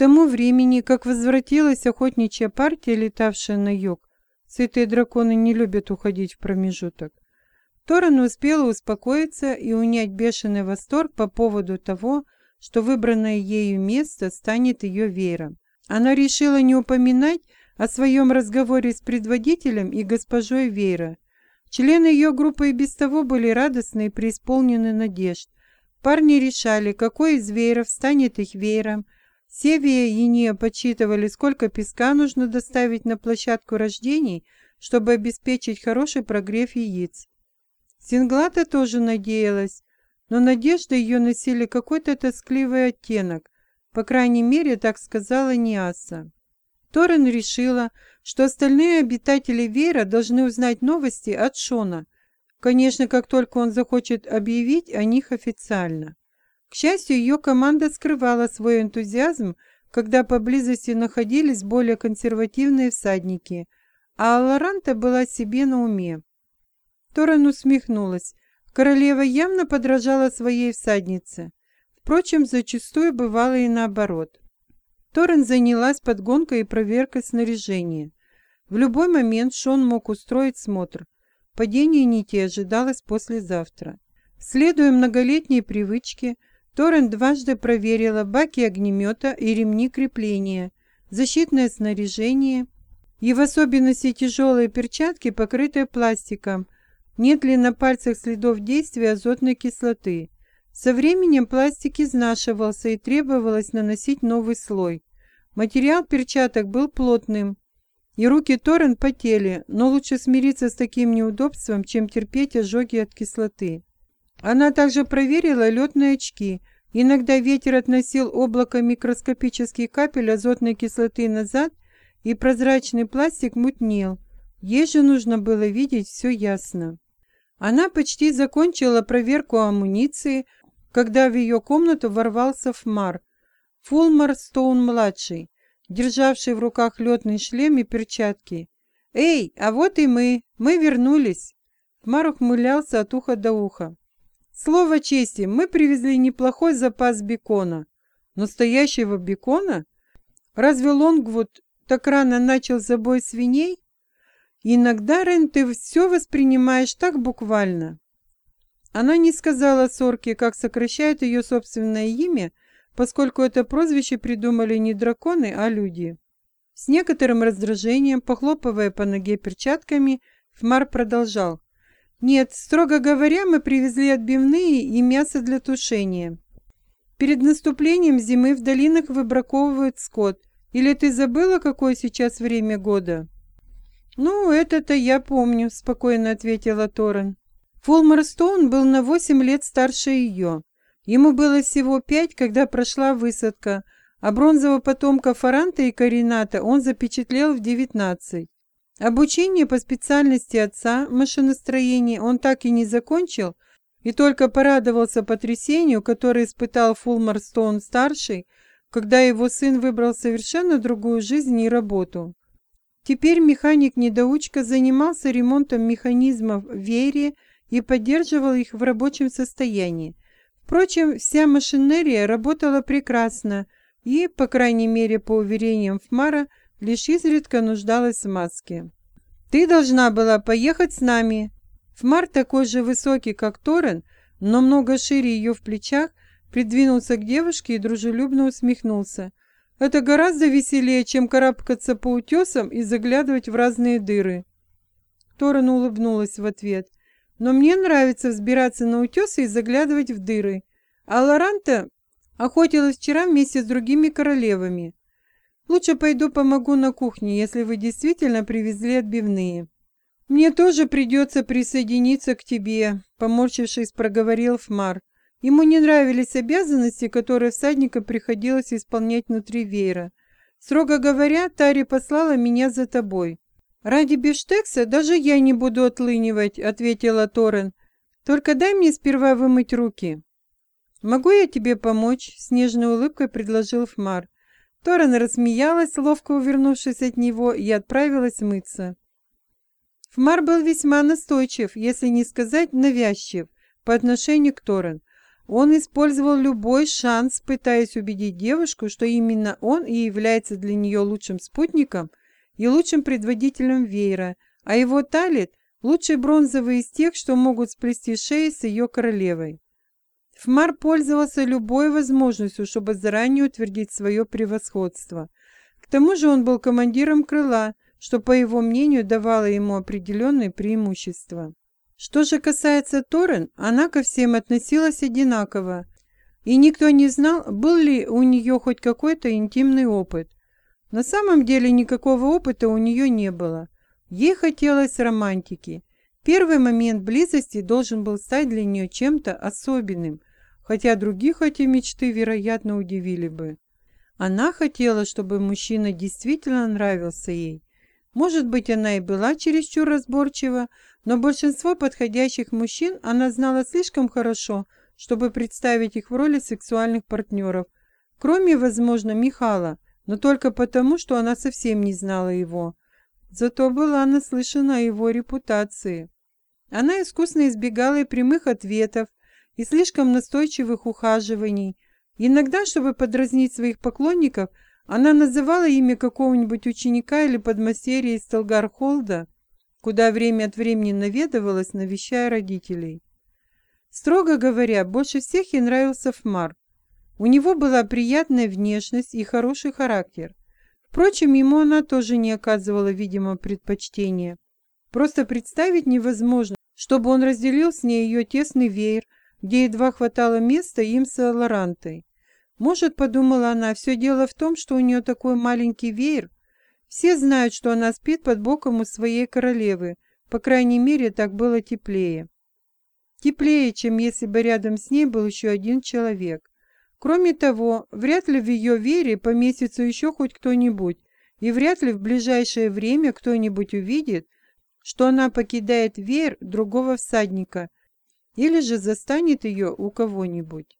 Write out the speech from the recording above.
тому времени, как возвратилась охотничья партия, летавшая на юг, сытые драконы не любят уходить в промежуток, Торан успела успокоиться и унять бешеный восторг по поводу того, что выбранное ею место станет ее веером. Она решила не упоминать о своем разговоре с предводителем и госпожой Вейра. Члены ее группы и без того были радостны и преисполнены надежд. Парни решали, какой из вееров станет их веером. Севия и Ния подсчитывали, сколько песка нужно доставить на площадку рождений, чтобы обеспечить хороший прогрев яиц. Синглата тоже надеялась, но надежды ее носили какой-то тоскливый оттенок, по крайней мере, так сказала Ниаса. Торрен решила, что остальные обитатели Вера должны узнать новости от Шона, конечно, как только он захочет объявить о них официально. К счастью, ее команда скрывала свой энтузиазм, когда поблизости находились более консервативные всадники, а Лоранта была себе на уме. Торрен усмехнулась. Королева явно подражала своей всаднице. Впрочем, зачастую бывало и наоборот. Торрен занялась подгонкой и проверкой снаряжения. В любой момент Шон мог устроить смотр. Падение нити ожидалось послезавтра. Следуя многолетней привычке, Торрен дважды проверила баки огнемета и ремни крепления, защитное снаряжение и в особенности тяжелые перчатки, покрытые пластиком – нет ли на пальцах следов действия азотной кислоты. Со временем пластик изнашивался и требовалось наносить новый слой. Материал перчаток был плотным, и руки Торрен потели, но лучше смириться с таким неудобством, чем терпеть ожоги от кислоты. Она также проверила летные очки. Иногда ветер относил облако микроскопических капель азотной кислоты назад, и прозрачный пластик мутнел. Ей же нужно было видеть все ясно. Она почти закончила проверку амуниции, когда в ее комнату ворвался Фмар, Фулмар Стоун-младший, державший в руках летный шлем и перчатки. «Эй, а вот и мы! Мы вернулись!» Фмар ухмылялся от уха до уха. «Слово чести, мы привезли неплохой запас бекона». «Настоящего бекона? Разве Лонгвуд так рано начал забой свиней?» Иногда, Рен, ты все воспринимаешь так буквально. Она не сказала Сорке, как сокращает ее собственное имя, поскольку это прозвище придумали не драконы, а люди. С некоторым раздражением, похлопывая по ноге перчатками, Фмар продолжал. «Нет, строго говоря, мы привезли отбивные и мясо для тушения. Перед наступлением зимы в долинах выбраковывают скот. Или ты забыла, какое сейчас время года?» «Ну, это-то я помню», — спокойно ответила Торрен. Фулмар Стоун был на восемь лет старше ее. Ему было всего пять, когда прошла высадка, а бронзового потомка Фаранта и Карината он запечатлел в девятнадцать. Обучение по специальности отца, машиностроение, он так и не закончил, и только порадовался потрясению, которое испытал Фулмар Стоун-старший, когда его сын выбрал совершенно другую жизнь и работу. Теперь механик-недоучка занимался ремонтом механизмов в Вере и поддерживал их в рабочем состоянии. Впрочем, вся машинерия работала прекрасно и, по крайней мере, по уверениям Фмара, лишь изредка нуждалась в маске. «Ты должна была поехать с нами!» Фмар, такой же высокий, как Торрен, но много шире ее в плечах, придвинулся к девушке и дружелюбно усмехнулся. Это гораздо веселее, чем карабкаться по утесам и заглядывать в разные дыры. Торан улыбнулась в ответ. Но мне нравится взбираться на утесы и заглядывать в дыры. А Лоранта охотилась вчера вместе с другими королевами. Лучше пойду помогу на кухне, если вы действительно привезли отбивные. Мне тоже придется присоединиться к тебе, поморщившись, проговорил Фмар. Ему не нравились обязанности, которые всадника приходилось исполнять внутри веера. Строго говоря, Тари послала меня за тобой. «Ради бифштекса даже я не буду отлынивать», — ответила Торрен. «Только дай мне сперва вымыть руки». «Могу я тебе помочь?» — с нежной улыбкой предложил Фмар. Торрен рассмеялась, ловко увернувшись от него, и отправилась мыться. Фмар был весьма настойчив, если не сказать навязчив, по отношению к Торрен. Он использовал любой шанс, пытаясь убедить девушку, что именно он и является для нее лучшим спутником и лучшим предводителем веера, а его талит – лучший бронзовый из тех, что могут сплести шеи с ее королевой. Фмар пользовался любой возможностью, чтобы заранее утвердить свое превосходство. К тому же он был командиром крыла, что, по его мнению, давало ему определенные преимущества. Что же касается Торрен, она ко всем относилась одинаково, и никто не знал, был ли у нее хоть какой-то интимный опыт. На самом деле никакого опыта у нее не было. Ей хотелось романтики. Первый момент близости должен был стать для нее чем-то особенным, хотя других эти мечты, вероятно, удивили бы. Она хотела, чтобы мужчина действительно нравился ей. Может быть, она и была чересчур разборчива, но большинство подходящих мужчин она знала слишком хорошо, чтобы представить их в роли сексуальных партнеров, кроме, возможно, Михала, но только потому, что она совсем не знала его. Зато была наслышана о его репутации. Она искусно избегала и прямых ответов, и слишком настойчивых ухаживаний. Иногда, чтобы подразнить своих поклонников, она называла имя какого-нибудь ученика или подмастерья из Талгархолда, куда время от времени наведывалась, навещая родителей. Строго говоря, больше всех ей нравился Фмар. У него была приятная внешность и хороший характер. Впрочем, ему она тоже не оказывала, видимо, предпочтения. Просто представить невозможно, чтобы он разделил с ней ее тесный веер, где едва хватало места им с Лорантой. Может, подумала она, все дело в том, что у нее такой маленький веер, все знают, что она спит под боком у своей королевы. По крайней мере, так было теплее. Теплее, чем если бы рядом с ней был еще один человек. Кроме того, вряд ли в ее вере поместится еще хоть кто-нибудь, и вряд ли в ближайшее время кто-нибудь увидит, что она покидает веер другого всадника или же застанет ее у кого-нибудь.